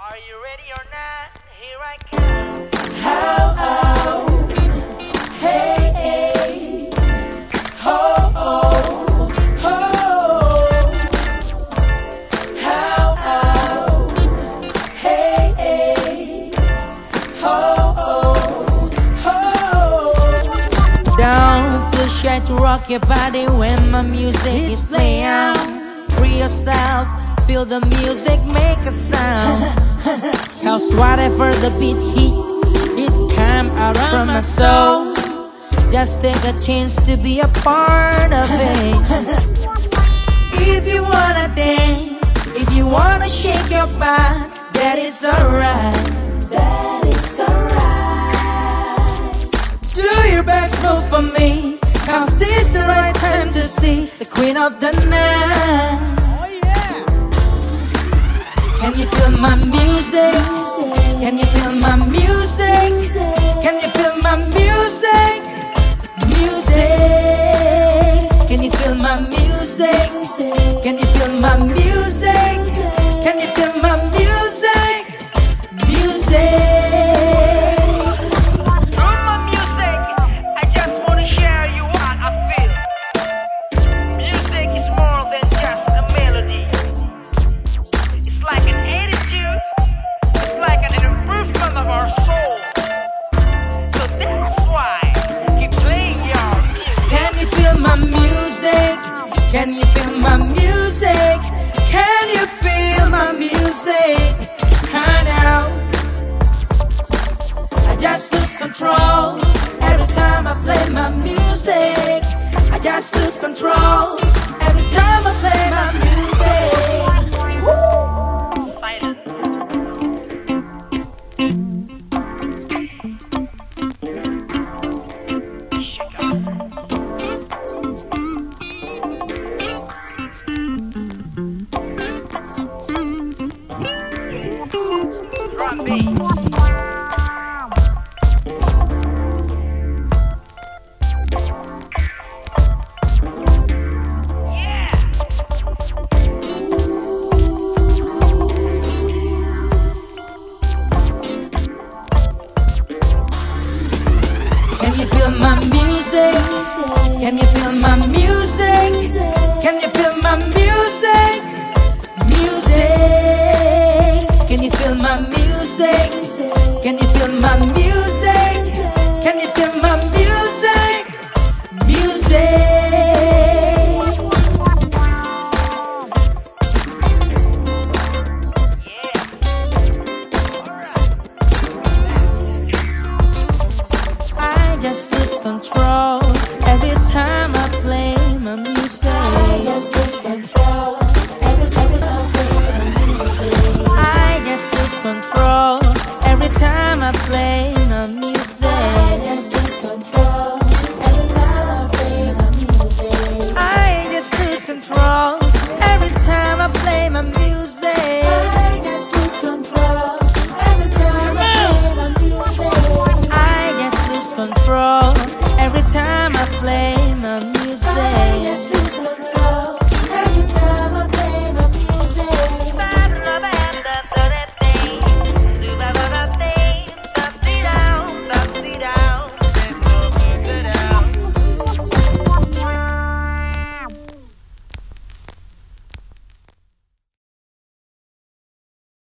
Are you ready or not? Here I come. How, oh, hey, hey, oh. How, oh, hey, hey, ho, oh, ho. Don't feel shy to rock your body when my music is playing. Free yourself, feel the music make a sound. Cause whatever the beat hit, it come out from my soul. Just take a chance to be a part of it. If you wanna dance, if you wanna shake your body, that is alright. That is alright. Do your best move for me. Cause this the right time to see the queen of the night. Can you feel my music? Can you feel my music? Can you feel my music? Music. Can you feel my music? Can you feel my music? Can you feel my music? Can you feel my music? High now. I just lose control every time I play my music. I just lose control every time Can you feel my music? Can you feel my music? Music? Can you feel my music? Can you feel my music? Music. I just lose control lose control every time I play my music.